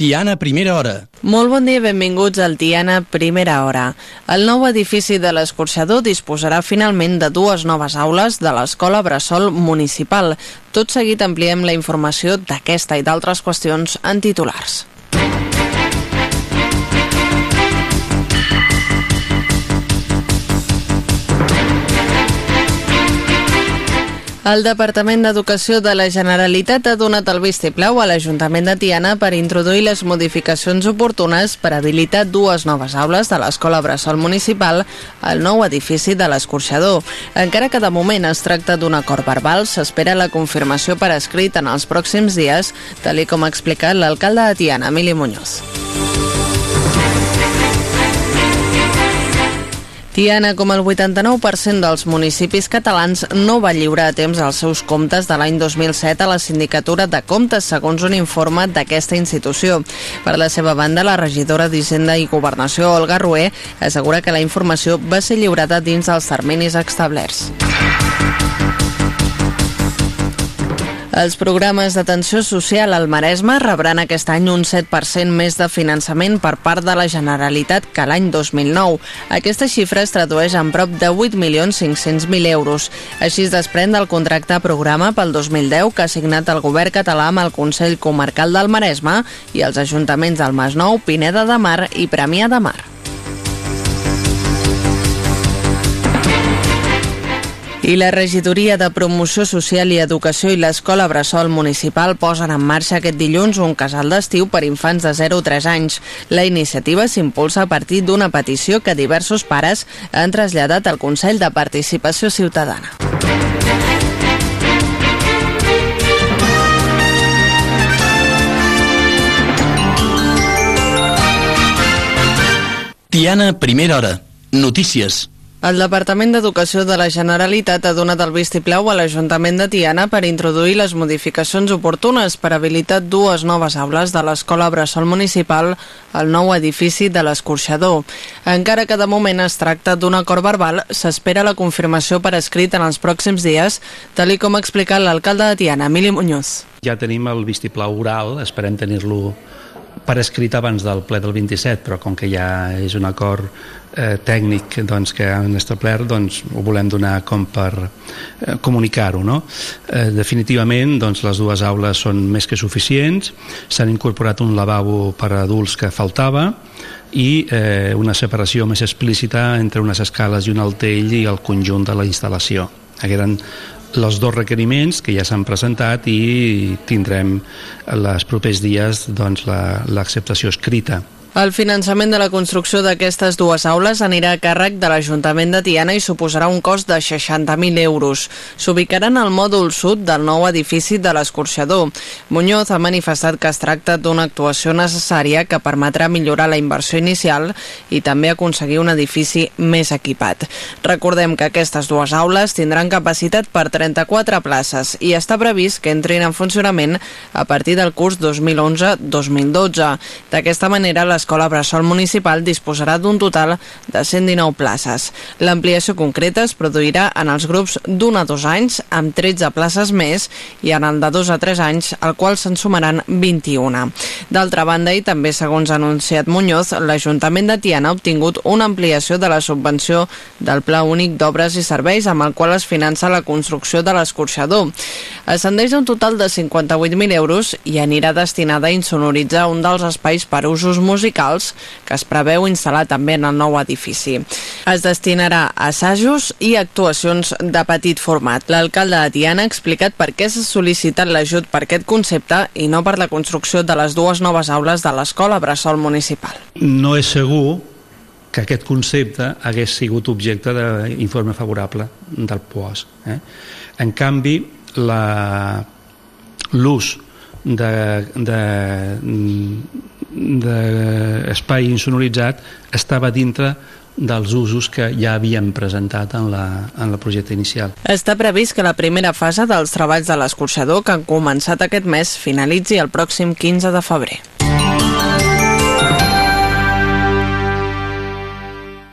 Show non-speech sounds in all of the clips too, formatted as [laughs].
Tiana Primera Hora. Molt bon dia, benvinguts al Tiana Primera Hora. El nou edifici de l'escorxador disposarà finalment de dues noves aules de l'Escola Bressol Municipal. Tot seguit ampliem la informació d'aquesta i d'altres qüestions en titulars. El Departament d'Educació de la Generalitat ha donat el vistiplau a l'Ajuntament de Tiana per introduir les modificacions oportunes per habilitar dues noves aules de l'Escola Bressol Municipal al nou edifici de l'Escorxador. Encara que de moment es tracta d'un acord verbal, s'espera la confirmació per escrit en els pròxims dies, tal com ha explicat l'alcalde de Tiana, Emili Muñoz. Tiana, com el 89% dels municipis catalans, no va lliurar a temps els seus comptes de l'any 2007 a la Sindicatura de Comptes, segons un informe d'aquesta institució. Per la seva banda, la regidora d'Hisenda i Governació, Olga Rué, assegura que la informació va ser lliurada dins dels terminis establerts. Els programes d'atenció social al Maresme rebran aquest any un 7% més de finançament per part de la Generalitat que l'any 2009. Aquesta xifra es tradueix en prop de 8.500.000 euros. Així es desprèn del contracte programa pel 2010 que ha signat el govern català amb el Consell Comarcal del Maresme i els ajuntaments del Masnou, Pineda de Mar i Premià de Mar. I la regidoria de Promoció Social i Educació i l'Escola Bressol Municipal posen en marxa aquest dilluns un casal d'estiu per infants de 0 a 3 anys. La iniciativa s'impulsa a partir d'una petició que diversos pares han traslladat al Consell de Participació Ciutadana. Tiana Primera Hora. Notícies. El Departament d'Educació de la Generalitat ha donat el vistiplau a l'Ajuntament de Tiana per introduir les modificacions oportunes per habilitar dues noves aules de l'Escola Bressol Municipal al nou edifici de l'Escorxador. Encara que de moment es tracta d'un acord verbal, s'espera la confirmació per escrit en els pròxims dies, tal com ha explicat l'alcalde de Tiana, Emili Muñoz. Ja tenim el vistiplau oral, esperem tenir-lo per escrit abans del ple del 27, però com que ja és un acord eh, tècnic doncs, que han establert, doncs ho volem donar com per eh, comunicar-ho. No? Eh, definitivament doncs, les dues aules són més que suficients, s'han incorporat un lavabo per a adults que faltava i eh, una separació més explícita entre unes escales i un altell i el conjunt de la instal·lació. Eren els dos requeriments que ja s'han presentat i tindrem els propers dies doncs, l'acceptació la, escrita. El finançament de la construcció d'aquestes dues aules anirà a càrrec de l'Ajuntament de Tiana i suposarà un cost de 60.000 euros. S'ubicaran al mòdul sud del nou edifici de l'escorxador. Muñoz ha manifestat que es tracta d'una actuació necessària que permetrà millorar la inversió inicial i també aconseguir un edifici més equipat. Recordem que aquestes dues aules tindran capacitat per 34 places i està previst que entrin en funcionament a partir del curs 2011-2012. D'aquesta manera, les l'Escola Bressol Municipal disposarà d'un total de 119 places. L'ampliació concreta es produirà en els grups d'un a dos anys, amb 13 places més, i en el de dos a tres anys, al qual se'n sumaran 21. D'altra banda, i també segons ha anunciat Muñoz, l'Ajuntament de Tiana ha obtingut una ampliació de la subvenció del Pla Únic d'Obres i Serveis, amb el qual es finança la construcció de l'escorxador. Ascendeix a un total de 58.000 euros i anirà destinada a insonoritzar un dels espais per usos musicals musicals que es preveu instal·lar també en el nou edifici. Es destinarà a assajos i actuacions de petit format. L'alcalde de Tiana ha explicat per què s'ha sol·licitat l'ajut per aquest concepte i no per la construcció de les dues noves aules de l'Escola Bressol Municipal. No és segur que aquest concepte hagués sigut objecte d'informe favorable del POAS. Eh? En canvi, l'ús de, de, d'espai insonoritzat estava dintre dels usos que ja havíem presentat en la, en la projecte inicial. Està previst que la primera fase dels treballs de l'escorxador, que han començat aquest mes, finalitzi el pròxim 15 de febrer.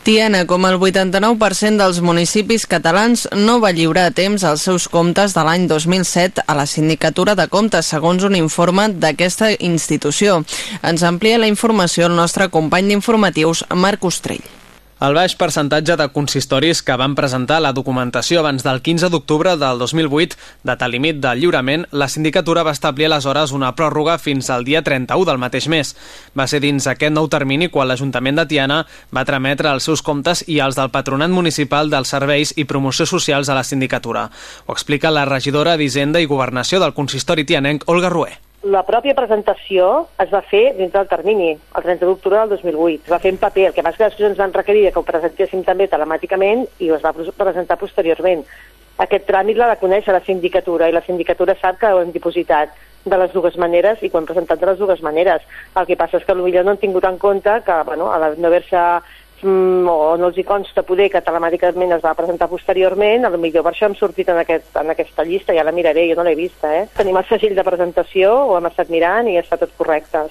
Tiana, com el 89% dels municipis catalans, no va lliurar a temps els seus comptes de l'any 2007 a la Sindicatura de Comptes, segons un informe d'aquesta institució. Ens amplia la informació el nostre company d'informatius, Marc Ostrell. El baix percentatge de consistoris que van presentar la documentació abans del 15 d'octubre del 2008, data límit del lliurament, la sindicatura va establir aleshores una pròrroga fins al dia 31 del mateix mes. Va ser dins aquest nou termini quan l'Ajuntament de Tiana va trametre els seus comptes i els del Patronat Municipal dels Serveis i Promoció Socials a la sindicatura. Ho explica la regidora d'Hisenda i Governació del consistori tianenc, Olga Rué la pròpia presentació es va fer dins del termini, el 30 d'octubre del 2008. Es va fer en paper, el que passa que després ens van requerir que ho presentéssim també telemàticament i es va presentar posteriorment. Aquest tràmit l'ha de conèixer la sindicatura i la sindicatura sap que ho hem dipositat de les dues maneres i ho hem presentat de les dues maneres. El que passa és que potser no han tingut en compte que, bueno, a no haver-se o no els hi consta poder que telemàticament es va presentar posteriorment, a lo millor per això hem sortit en, aquest, en aquesta llista, ja la miraré, jo no l'he vista, eh? Tenim el segell de presentació, ho hem estat mirant i està tot correcte.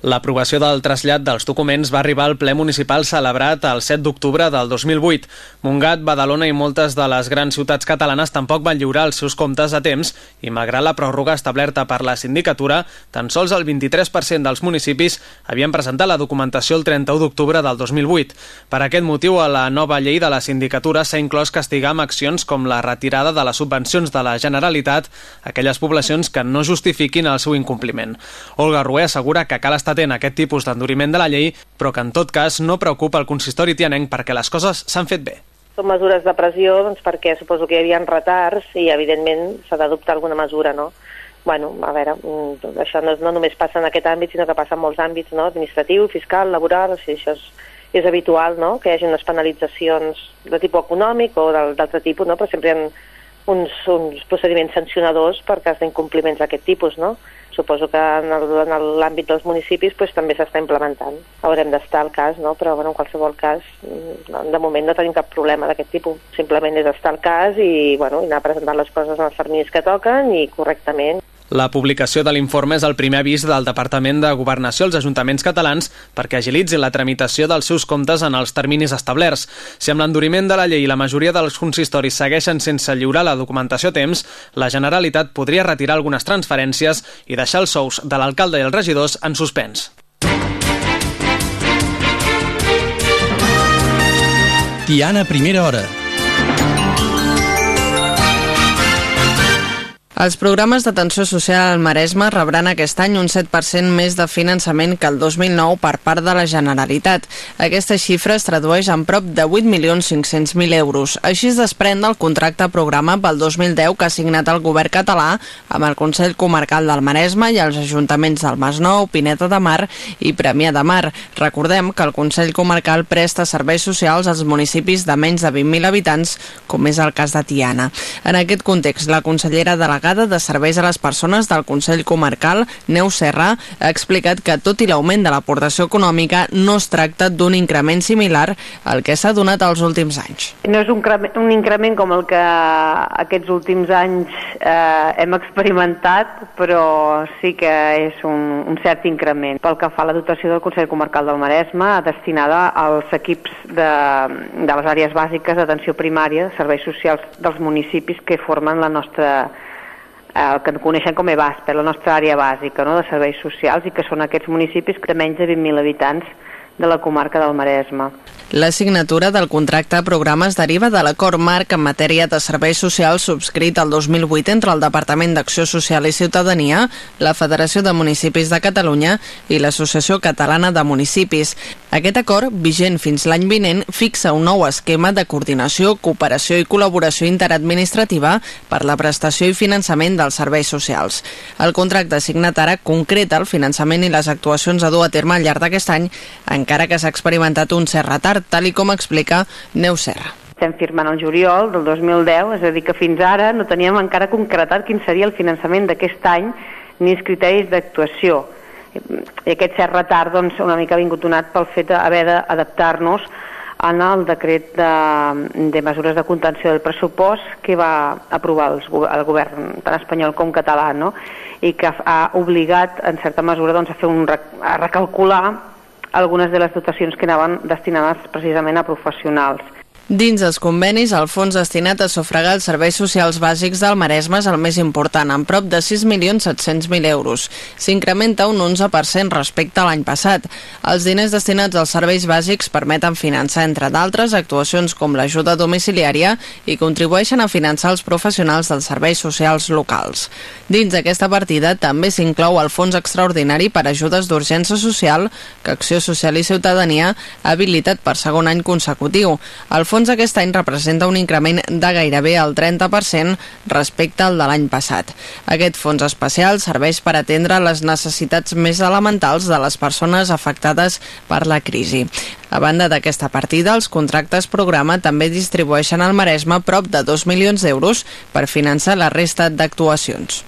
L'aprovació del trasllat dels documents va arribar al ple municipal celebrat el 7 d'octubre del 2008. Mungat, Badalona i moltes de les grans ciutats catalanes tampoc van lliurar els seus comptes a temps i, malgrat la pròrroga establerta per la sindicatura, tan sols el 23% dels municipis havien presentat la documentació el 31 d'octubre del 2008. Per aquest motiu, a la nova llei de la sindicatura s'ha inclòs castigar amb accions com la retirada de les subvencions de la Generalitat a aquelles poblacions que no justifiquin el seu incompliment. Olga Rué assegura que cal estar està atent a aquest tipus d'enduriment de la llei, però que en tot cas no preocupa el consistori tianenc perquè les coses s'han fet bé. Són mesures de pressió doncs, perquè suposo que hi havia retards i evidentment s'ha d'adoptar alguna mesura, no? bueno, a veure, mm, això no, no només passa en aquest àmbit, sinó que passa en molts àmbits, no? administratiu, fiscal, laboral, o sigui, això és, és habitual, no?, que hi hagi unes penalitzacions de tipus econòmic o d'altre tipus, no?, però sempre hi ha uns, uns procediments sancionadors per cas d'incompliments d'aquest tipus, no? Suposo que en l'àmbit dels municipis pues, també s'està implementant. Haurem d'estar al cas, no? però bueno, en qualsevol cas, mm, de moment no tenim cap problema d'aquest tipus. Simplement és estar al cas i, bueno, i anar presentant les coses en els terminis que toquen i correctament. La publicació de l'informe és el primer avís del Departament de Governació als ajuntaments catalans perquè agilitzi la tramitació dels seus comptes en els terminis establerts. Si amb l'enduriment de la llei la majoria dels consistoris segueixen sense lliurar la documentació a temps, la Generalitat podria retirar algunes transferències i deixar els sous de l'alcalde i els regidors en suspens. Tiana, primera hora. Els programes d'atenció social al Maresme rebran aquest any un 7% més de finançament que el 2009 per part de la Generalitat. Aquesta xifra es tradueix en prop de 8.500.000 euros. Així es desprèn del contracte programa pel 2010 que ha signat el govern català amb el Consell Comarcal del Maresme i els ajuntaments del Masnou, Pineta de Mar i Premià de Mar. Recordem que el Consell Comarcal presta serveis socials als municipis de menys de 20.000 habitants, com és el cas de Tiana. En aquest context, la consellera delegada delegada de Serveis a les Persones del Consell Comarcal, Neu Serra, ha explicat que tot i l'augment de l'aportació econòmica no es tracta d'un increment similar al que s'ha donat els últims anys. No és un, un increment com el que aquests últims anys eh, hem experimentat, però sí que és un, un cert increment. Pel que fa a la dotació del Consell Comarcal del Maresme, destinada als equips de, de les àrees bàsiques d'atenció primària, serveis socials dels municipis que formen la nostra el que coneixem com EBAS, per la nostra àrea bàsica no, de serveis socials i que són aquests municipis de menys de 20.000 habitants de la comarca del Maresme. La signatura del contracte a programes deriva de l'acord marc en matèria de serveis socials subscrit el 2008 entre el Departament d'Acció Social i Ciutadania, la Federació de Municipis de Catalunya i l'Associació Catalana de Municipis. Aquest acord, vigent fins l'any vinent, fixa un nou esquema de coordinació, cooperació i col·laboració interadministrativa per la prestació i finançament dels serveis socials. El contracte signat ara concreta el finançament i les actuacions a dur a terme al llarg d'aquest any, encara que s'ha experimentat un cert retard tal i com explica Neu Serra estem firmant el juliol del 2010, és a dir que fins ara no teníem encara concretat quin seria el finançament d'aquest any ni els criteris d'actuació. I aquest cert retard doncs, una mica ha vingut donat pel fet d'haver d'adaptar-nos en el decret de, de mesures de contenció del pressupost que va aprovar els, el govern tant espanyol com català no? i que ha obligat en certa mesura doncs, a fer un a recalcular algunes de les dotacions que anaven destinades precisament a professionals. Dins els convenis, el fons destinat a sufragar els serveis socials bàsics del Maresme és el més important, amb prop de 6.700.000 euros. S'incrementa un 11% respecte a l'any passat. Els diners destinats als serveis bàsics permeten finançar, entre d'altres, actuacions com l'ajuda domiciliària i contribueixen a finançar els professionals dels serveis socials locals. Dins d'aquesta partida també s'inclou el Fons Extraordinari per Ajudes d'Urgència Social que Acció Social i Ciutadania ha habilitat per segon any consecutiu. El fons fons aquest any representa un increment de gairebé el 30% respecte al de l'any passat. Aquest fons especial serveix per atendre les necessitats més elementals de les persones afectades per la crisi. A banda d'aquesta partida, els contractes programa també distribueixen al Maresme prop de 2 milions d'euros per finançar la resta d'actuacions.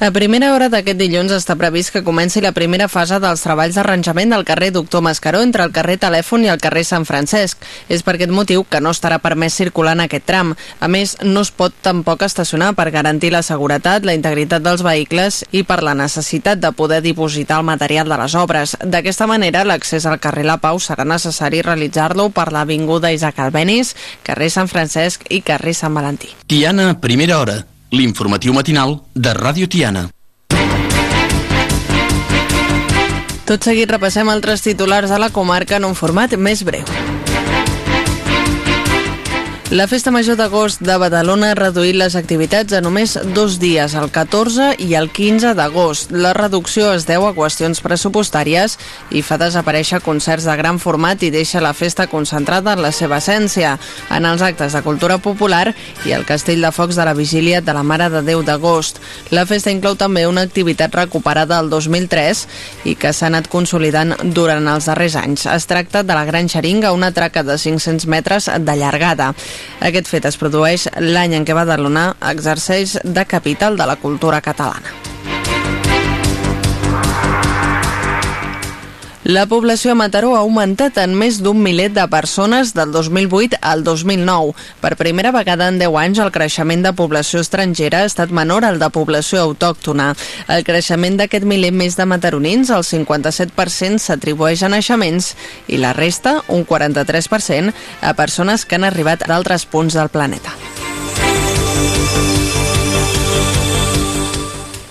A primera hora d'aquest dilluns està previst que comenci la primera fase dels treballs d'arranjament del carrer Doctor Mascaró entre el carrer Telèfon i el carrer Sant Francesc. És per aquest motiu que no estarà permès circular en aquest tram. A més, no es pot tampoc estacionar per garantir la seguretat, la integritat dels vehicles i per la necessitat de poder dipositar el material de les obres. D'aquesta manera, l'accés al carrer La Pau serà necessari realitzar-lo per l'Avinguda Isaac Albenis, carrer Sant Francesc i carrer Sant Valentí. Tiana, primera hora l'informatiu matinal de Ràdio Tiana. Tot seguit repassem altres titulars de la comarca en un format més breu. La Festa Major d'agost de Badalona ha reduït les activitats a només dos dies, el 14 i el 15 d'agost. La reducció es deu a qüestions pressupostàries i fa desaparèixer concerts de gran format i deixa la festa concentrada en la seva essència, en els actes de cultura popular i el castell de focs de la vigília de la Mare de Déu d'agost. La festa inclou també una activitat recuperada el 2003 i que s'ha anat consolidant durant els darrers anys. Es tracta de la Gran Xeringa, una traca de 500 metres de llargada. Aquest fet es produeix l'any en què Badalona exerceix de capital de la cultura catalana. La població a Mataró ha augmentat en més d'un miler de persones del 2008 al 2009. Per primera vegada en 10 anys el creixement de població estrangera ha estat menor al de població autòctona. El creixement d'aquest miler més de mataronins, el 57% s'atribueix a naixements i la resta, un 43%, a persones que han arribat d'altres punts del planeta.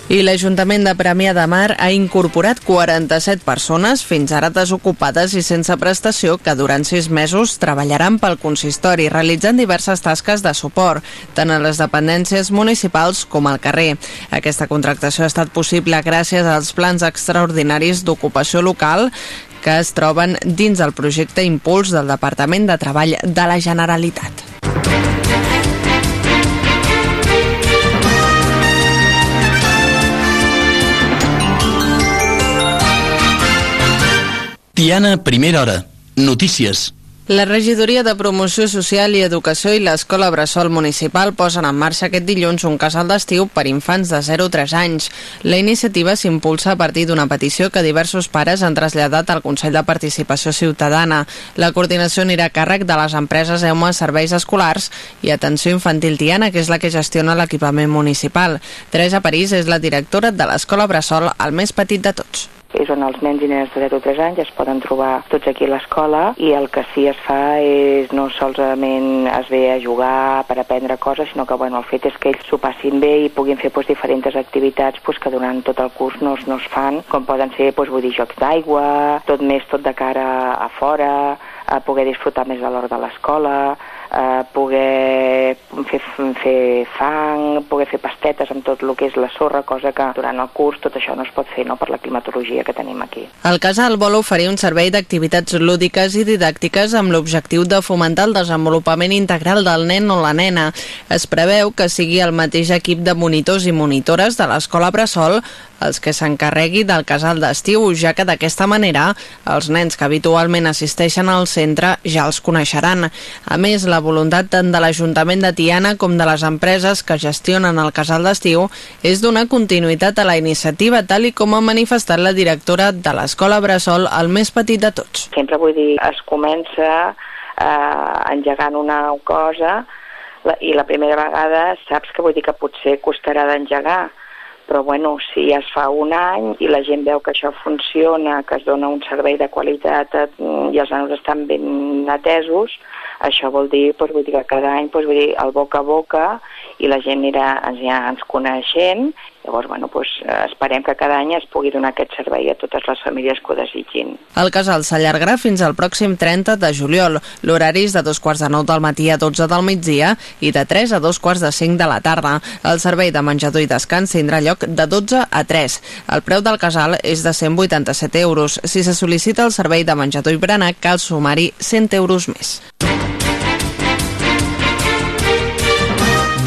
I l'Ajuntament de Premià de Mar ha incorporat 47 persones fins ara desocupades i sense prestació que durant sis mesos treballaran pel consistori realitzant diverses tasques de suport, tant a les dependències municipals com al carrer. Aquesta contractació ha estat possible gràcies als plans extraordinaris d'ocupació local que es troben dins del projecte Impuls del Departament de Treball de la Generalitat. Tiana, primera hora. Notícies. La regidoria de Promoció Social i Educació i l'Escola Bressol Municipal posen en marxa aquest dilluns un casal d'estiu per infants de 0 a 3 anys. La iniciativa s'impulsa a partir d'una petició que diversos pares han traslladat al Consell de Participació Ciutadana. La coordinació anirà a càrrec de les empreses EUMA Serveis Escolars i Atenció Infantil Tiana, que és la que gestiona l'equipament municipal. Teresa París és la directora de l'Escola Bressol, el més petit de tots és on els nens i nenes de 0 a 3 anys es poden trobar tots aquí a l'escola i el que sí es fa és no solament es ve a jugar per aprendre coses, sinó que bueno, el fet és que ells s'ho passin bé i puguin fer pues, diferents activitats pues, que durant tot el curs no, no es fan, com poden ser pues, vull dir, jocs d'aigua, tot més tot de cara a fora, a poder disfrutar més de l'hora de l'escola, eh, poder fer, fer fang, poder fer pastetes amb tot el que és la sorra, cosa que durant el curs tot això no es pot fer no, per la climatologia que tenim aquí. El casal vol oferir un servei d'activitats lúdiques i didàctiques amb l'objectiu de fomentar el desenvolupament integral del nen o la nena. Es preveu que sigui el mateix equip de monitors i monitores de l'escola Bressol els que s'encarregui del casal d'estiu, ja que d'aquesta manera els nens que habitualment assisteixen al centre ja els coneixeran. A més, la voluntat tant de l'Ajuntament de Tiana com de les empreses que gestionen el casal d'estiu és donar continuïtat a la iniciativa, tal i com ha manifestat la directora de l'Escola Bressol, el més petit de tots. Sempre vull dir, es comença eh, engegant una cosa i la primera vegada saps que vull dir que potser costarà d'engegar, però bueno, si es fa un any i la gent veu que això funciona, que es dona un servei de qualitat eh, i els nanos estan ben atesos, això vol dir, doncs, vull dir que cada any doncs, vull dir, el boca a boca i la gent anirà ja ens coneixent Llavors, bueno, doncs, esperem que cada any es pugui donar aquest servei a totes les famílies que ho desitgin. El casal s'allargarà fins al pròxim 30 de juliol. L'horari és de dos quarts de nou del matí a 12 del migdia i de 3 a dos quarts de 5 de la tarda. El servei de menjador i descans tindrà lloc de 12 a 3. El preu del casal és de 187 euros. Si se sol·licita el servei de menjador i berenar, cal sumar-hi 100 euros més.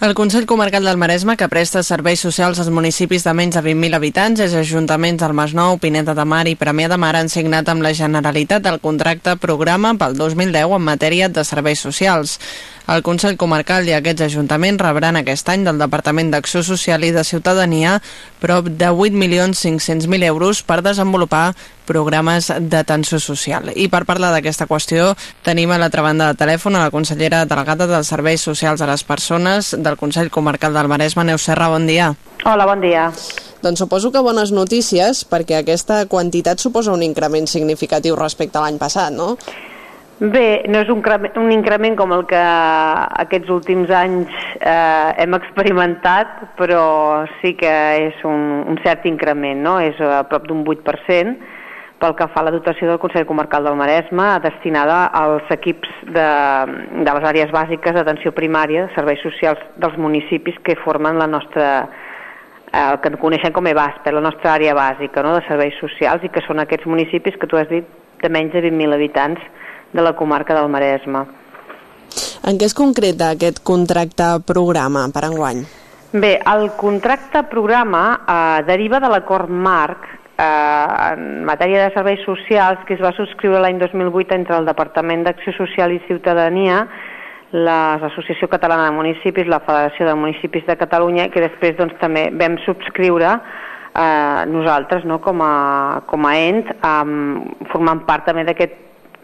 El Consell Comarcal del Maresme, que presta serveis socials als municipis de menys de 20.000 habitants, és ajuntaments del Masnou, Pineda de Mar i Premià de Mar han signat amb la Generalitat el contracte programa pel 2010 en matèria de serveis socials. El Consell Comarcal i aquests ajuntaments rebran aquest any del Departament d'Acció Social i de Ciutadania prop de 8.500.000 euros per desenvolupar programes d'atenció social. I per parlar d'aquesta qüestió tenim a l'altra banda de telèfon a la consellera delegada dels Serveis Socials a les Persones del Consell Comarcal del Maresme, Neus Serra, bon dia. Hola, bon dia. Doncs suposo que bones notícies perquè aquesta quantitat suposa un increment significatiu respecte a l'any passat, no? Bé, no és un, un increment com el que aquests últims anys eh, hem experimentat, però sí que és un, un cert increment, no? és a prop d'un 8% pel que fa a la dotació del Consell Comarcal del Maresme destinada als equips de, de les àrees bàsiques d'atenció primària, serveis socials dels municipis que formen la nostra, eh, el que coneixem com EBASPE, la nostra àrea bàsica no? de serveis socials i que són aquests municipis que tu has dit de menys de 20.000 habitants de la comarca del Maresme. En què es concreta aquest contracte programa per enguany? Bé, el contracte programa eh, deriva de l'acord marc eh, en matèria de serveis socials que es va subscriure l'any 2008 entre el Departament d'Acció Social i Ciutadania, l'Associació Catalana de Municipis, la Federació de Municipis de Catalunya, que després doncs, també vam subscriure eh, nosaltres no, com, a, com a ent, eh, formant part també d'aquest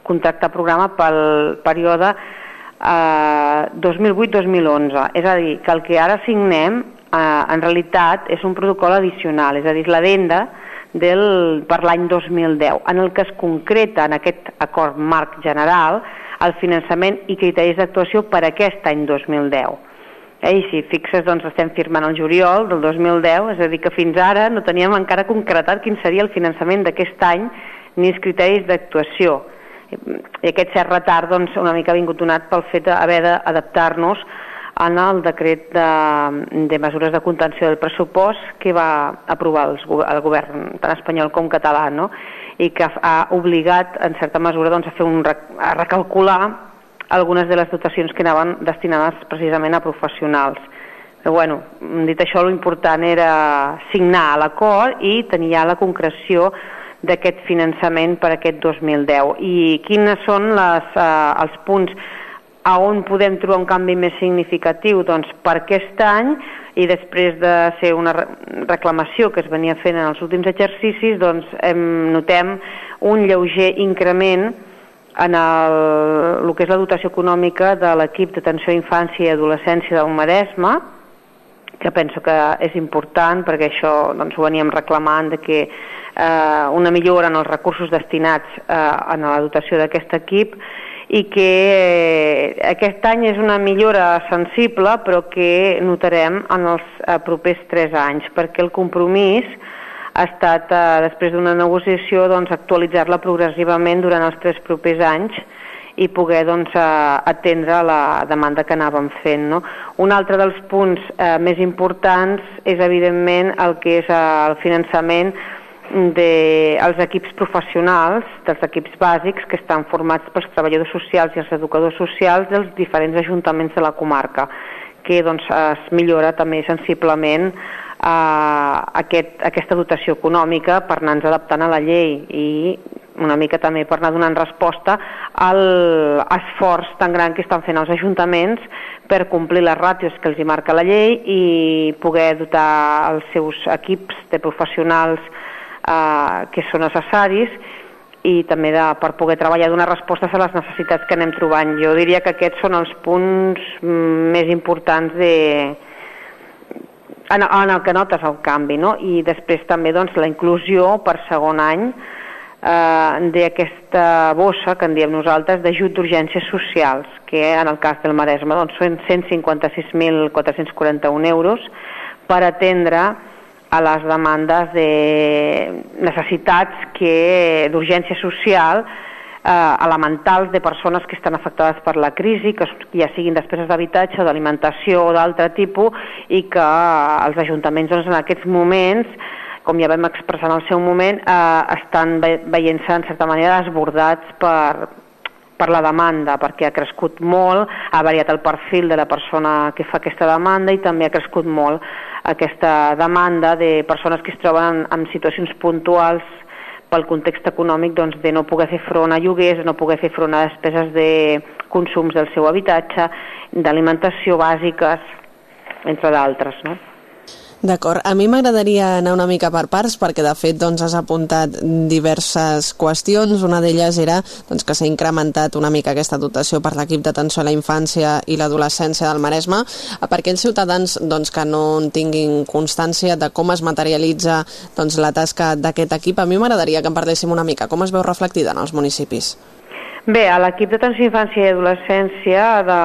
contracte programa pel període eh, 2008-2011. És a dir, que el que ara signem eh, en realitat és un protocol addicional, és a dir, la venda del, per l'any 2010, en el que es concreta en aquest acord marc general el finançament i criteris d'actuació per aquest any 2010. Eh, I si fixes, doncs estem firmant el juliol del 2010, és a dir, que fins ara no teníem encara concretat quin seria el finançament d'aquest any ni els criteris d'actuació i aquest cert retard doncs, una mica ha vingut donat pel fet d'haver d'adaptar-nos en el decret de, de mesures de contenció del pressupost que va aprovar els, el govern tant espanyol com català no? i que ha obligat en certa mesura doncs, a fer un a recalcular algunes de les dotacions que anaven destinades precisament a professionals. Però bueno, dit això, l'important era signar l'acord i tenir ja la concreció d'aquest finançament per aquest 2010 i quines són les, eh, els punts a on podem trobar un canvi més significatiu? Doncs per aquest any i després de ser una reclamació que es venia fent en els últims exercicis, doncs hem, notem un lleuger increment en el, el que és la dotació econòmica de l'equip d'atenció a infància i adolescència del Maresme, que penso que és important perquè això doncs, ho veníem reclamant de que eh, una millora en els recursos destinats eh, en la dotació d'aquest equip i que eh, aquest any és una millora sensible però que notarem en els eh, propers tres anys perquè el compromís ha estat, eh, després d'una negociació, doncs, actualitzar-la progressivament durant els tres propers anys i poder doncs, eh, atendre la demanda que anàvem fent. No? Un altre dels punts eh, més importants és, evidentment, el que és eh, el finançament dels de equips professionals, dels equips bàsics que estan formats pels treballadors socials i els educadors socials dels diferents ajuntaments de la comarca, que doncs, es millora també sensiblement eh, aquest, aquesta dotació econòmica per anar-nos adaptant a la llei i una mica també per anar donant resposta al esforç tan gran que estan fent els ajuntaments per complir les ràtios que els hi marca la llei i poder dotar els seus equips de professionals eh, que són necessaris i també de, per poder treballar donar respostes a les necessitats que anem trobant. Jo diria que aquests són els punts mm, més importants de, en, en el que notes el canvi, no? I després també doncs, la inclusió per segon any eh, d'aquesta bossa que en diem nosaltres d'ajut d'urgències socials, que en el cas del Maresme doncs, són 156.441 euros per atendre a les demandes de necessitats que d'urgència social eh, elementals de persones que estan afectades per la crisi, que ja siguin despeses d'habitatge, d'alimentació o d'altre tipus, i que els ajuntaments doncs, en aquests moments com ja vam expressar en el seu moment, eh, estan veient-se en certa manera desbordats per, per la demanda, perquè ha crescut molt, ha variat el perfil de la persona que fa aquesta demanda i també ha crescut molt aquesta demanda de persones que es troben en, en situacions puntuals pel context econòmic doncs, de no poder fer front a lloguers, no poder fer front a despeses de consums del seu habitatge, d'alimentació bàsiques, entre d'altres. No? D'acord. A mi m'agradaria anar una mica per parts perquè, de fet, doncs, has apuntat diverses qüestions. Una d'elles era doncs, que s'ha incrementat una mica aquesta dotació per l'equip d'atenció a la infància i l'adolescència del Maresme. Per aquells ciutadans doncs, que no en tinguin constància de com es materialitza doncs, la tasca d'aquest equip, a mi m'agradaria que en parléssim una mica. Com es veu reflectida en els municipis? Bé, l'equip d'atenció infància i adolescència de,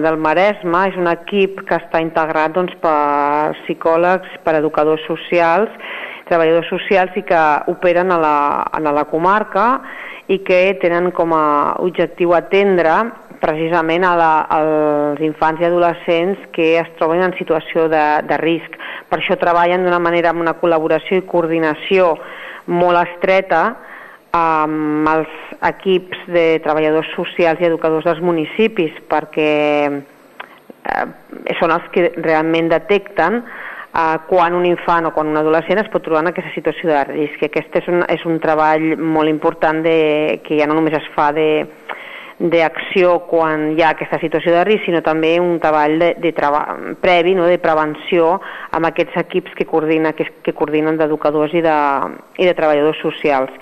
del Maresme és un equip que està integrat doncs, per psicòlegs, per educadors socials, treballadors socials i que operen a la, a la comarca i que tenen com a objectiu atendre precisament a la, als infants i adolescents que es troben en situació de, de risc. Per això treballen d'una manera amb una col·laboració i coordinació molt estreta amb els equips de treballadors socials i educadors dels municipis perquè eh, són els que realment detecten eh, quan un infant o quan un adolescent es pot trobar en aquesta situació de risc. Aquest és un, és un treball molt important de, que ja no només es fa de d'acció quan hi ha aquesta situació de risc, sinó també un treball de, de treba, previ, no, de prevenció amb aquests equips que, coordina, que, que coordinen d'educadors i, de, i de treballadors socials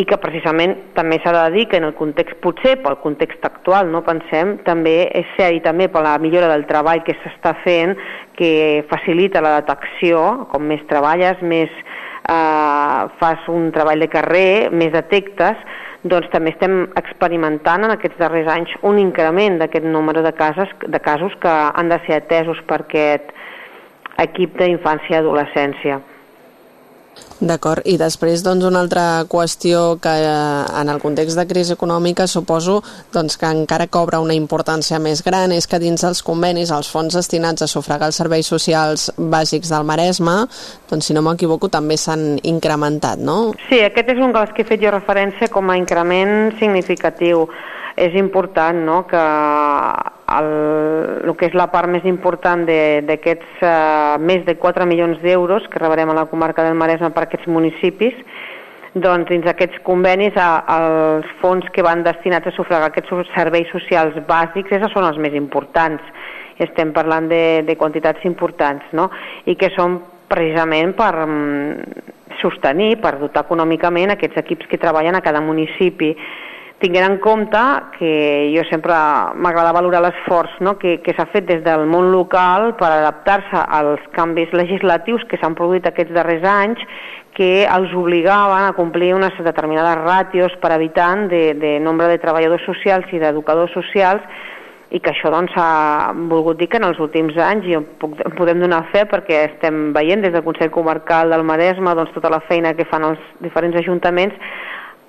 i que precisament també s'ha de dir que en el context, potser pel context actual, no pensem, també és cert i també per la millora del treball que s'està fent, que facilita la detecció, com més treballes, més eh, fas un treball de carrer, més detectes, doncs també estem experimentant en aquests darrers anys un increment d'aquest número de casos, de casos que han de ser atesos per aquest equip d'infància i adolescència. D'acord, i després doncs, una altra qüestió que eh, en el context de crisi econòmica suposo doncs, que encara cobra una importància més gran és que dins dels convenis els fons destinats a sufragar els serveis socials bàsics del Maresme, doncs si no m'equivoco també s'han incrementat, no? Sí, aquest és un dels que he fet jo referència com a increment significatiu és important no, que el, el que és la part més important d'aquests uh, més de 4 milions d'euros que rebrem a la comarca del Maresme per aquests municipis, doncs dins aquests convenis a, els fons que van destinats a sufragar aquests serveis socials bàsics, aquests són els més importants. Estem parlant de, de quantitats importants, no? I que són precisament per um, sostenir, per dotar econòmicament aquests equips que treballen a cada municipi tinguent en compte que jo sempre m'agrada valorar l'esforç no? que, que s'ha fet des del món local per adaptar-se als canvis legislatius que s'han produït aquests darrers anys que els obligaven a complir unes determinades ràtios per habitant de, de nombre de treballadors socials i d'educadors socials i que això doncs, ha volgut dir que en els últims anys, i puc, podem donar fe perquè estem veient des del Consell Comarcal del Maresme doncs, tota la feina que fan els diferents ajuntaments,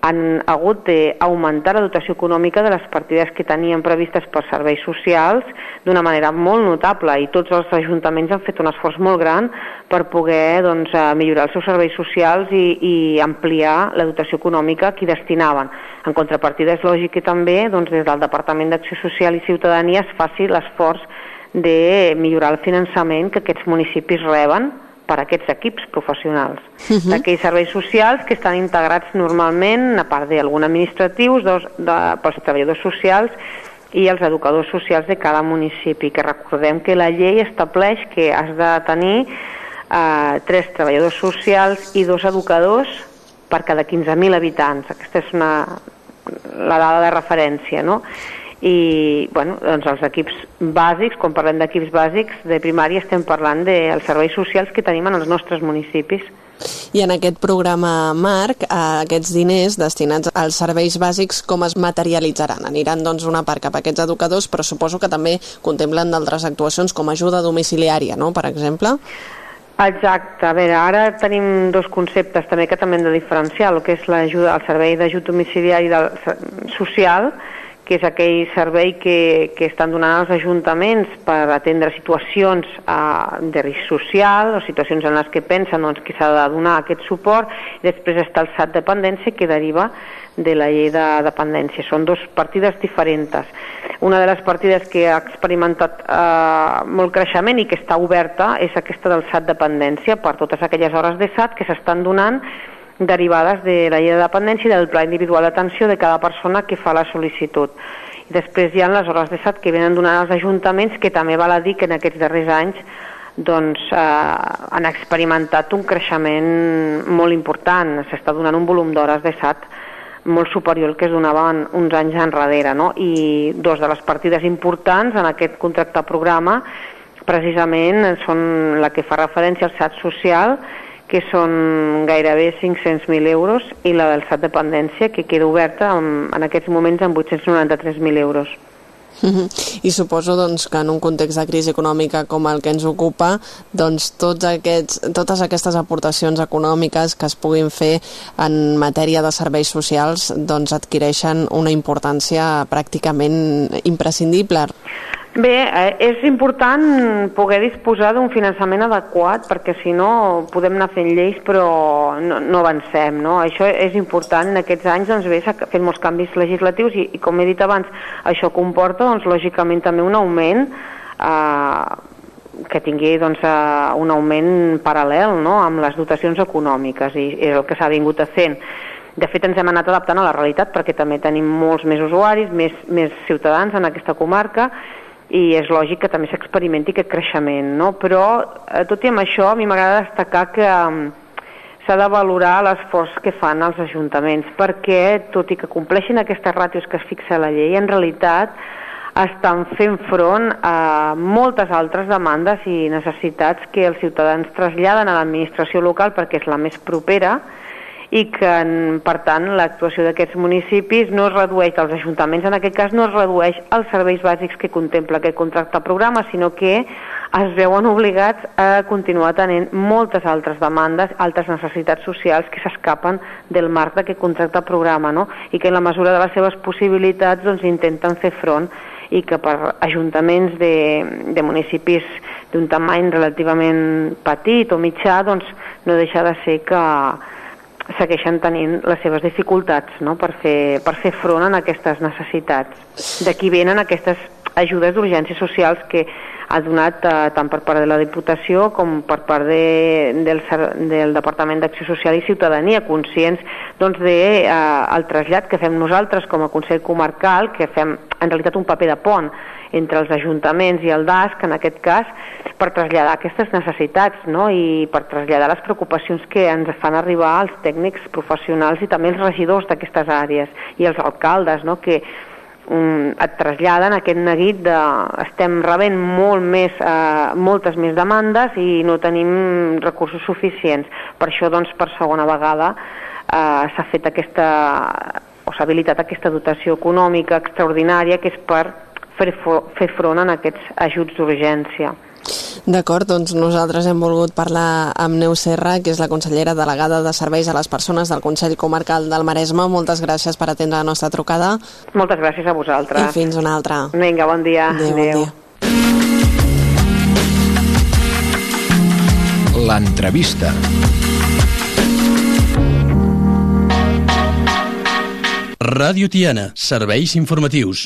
han hagut d'augmentar la dotació econòmica de les partides que tenien previstes per serveis socials d'una manera molt notable i tots els ajuntaments han fet un esforç molt gran per poder doncs, eh, millorar els seus serveis socials i, i ampliar la dotació econòmica que hi destinaven. En contrapartida és lògic que també doncs, des del Departament d'Acció Social i Ciutadania es faci l'esforç de millorar el finançament que aquests municipis reben per aquests equips professionals, uh -huh. d'aquells serveis socials que estan integrats normalment, a part d'algun administratius, dos, de, pels treballadors socials i els educadors socials de cada municipi, que recordem que la llei estableix que has de tenir eh, tres treballadors socials i dos educadors per cada 15.000 habitants. Aquesta és una, la dada de referència, no? I bueno, doncs els equips bàsics, quan parlem d'equips bàsics de primària estem parlant dels serveis socials que tenim en els nostres municipis. I en aquest programa Marc, eh, aquests diners destinats als serveis bàsics com es materialitzaran? Aniran doncs una part cap a aquests educadors, però suposo que també contemplen d'altres actuacions com ajuda domiciliària, no?, per exemple? Exacte, a veure, ara tenim dos conceptes també que també hem de diferenciar, el que és l'ajuda, el servei d'ajut domiciliari del, social, que és aquell servei que, que estan donant els ajuntaments per atendre situacions eh, de risc social o situacions en les que pensen doncs, que s'ha de donar aquest suport després està el SAT dependència que deriva de la llei de dependència. Són dues partides diferents. Una de les partides que ha experimentat eh, molt creixement i que està oberta és aquesta del SAT dependència per totes aquelles hores de SAT que s'estan donant derivades de la llei de dependència i del pla individual d'atenció de cada persona que fa la sol·licitud. I després hi ha les hores de SAT que venen donant als ajuntaments, que també val a dir que en aquests darrers anys doncs, eh, han experimentat un creixement molt important. S'està donant un volum d'hores de SAT molt superior al que es donaven uns anys enrere. No? I dos de les partides importants en aquest contracte programa precisament són la que fa referència al SAT social que són gairebé 500.000 euros, i la del SAT Dependència, que queda oberta en, en aquests moments amb 893.000 euros. [laughs] I suposo doncs, que en un context de crisi econòmica com el que ens ocupa, doncs, tots aquests, totes aquestes aportacions econòmiques que es puguin fer en matèria de serveis socials doncs, adquireixen una importància pràcticament imprescindible. Bé, eh, és important poder disposar d'un finançament adequat perquè si no podem anar fent lleis però no, no avancem, no? Això és important. En aquests anys doncs, bé, fet molts canvis legislatius i, i com he dit abans, això comporta doncs, lògicament també un augment eh, que tingui doncs, eh, un augment paral·lel no? amb les dotacions econòmiques i és el que s'ha vingut a fent. De fet, ens hem anat adaptant a la realitat perquè també tenim molts més usuaris, més, més ciutadans en aquesta comarca i és lògic que també s'experimenti aquest creixement, no? Però, eh, tot i amb això, a mi m'agrada destacar que eh, s'ha de valorar l'esforç que fan els ajuntaments, perquè, tot i que compleixin aquestes ràtios que es fixa la llei, en realitat estan fent front a moltes altres demandes i necessitats que els ciutadans traslladen a l'administració local perquè és la més propera, i que, per tant, l'actuació d'aquests municipis no es redueix, als ajuntaments en aquest cas, no es redueix als serveis bàsics que contempla aquest contracte programa, sinó que es veuen obligats a continuar tenint moltes altres demandes, altres necessitats socials que s'escapen del marc d'aquest contracte programa, no? i que en la mesura de les seves possibilitats doncs, intenten fer front i que per ajuntaments de, de municipis d'un tamany relativament petit o mitjà doncs, no deixa de ser que, segueixen tenint les seves dificultats no? per, fer, per fer front a aquestes necessitats. D'aquí venen aquestes ajudes d'urgències socials que ha donat eh, tant per part de la Diputació com per part de, del, del Departament d'Acció Social i Ciutadania, conscients doncs, de, eh, el trasllat que fem nosaltres com a Consell Comarcal, que fem en realitat un paper de pont entre els ajuntaments i el DASC, en aquest cas, per traslladar aquestes necessitats no? i per traslladar les preocupacions que ens fan arribar els tècnics professionals i també els regidors d'aquestes àrees i els alcaldes, no? que um, et traslladen aquest neguit de estem rebent molt més, eh, moltes més demandes i no tenim recursos suficients. Per això, doncs, per segona vegada eh, s'ha fet aquesta o s'ha habilitat aquesta dotació econòmica extraordinària que és per fer, fer front a aquests ajuts d'urgència. D'acord, doncs nosaltres hem volgut parlar amb Neus Serra, que és la consellera delegada de Serveis a les Persones del Consell Comarcal del Maresme. Moltes gràcies per atendre la nostra trucada. Moltes gràcies a vosaltres. I fins una altra. Vinga, bon dia. Adéu, Adéu. Bon dia. L'entrevista. Ràdio Tiana, serveis informatius.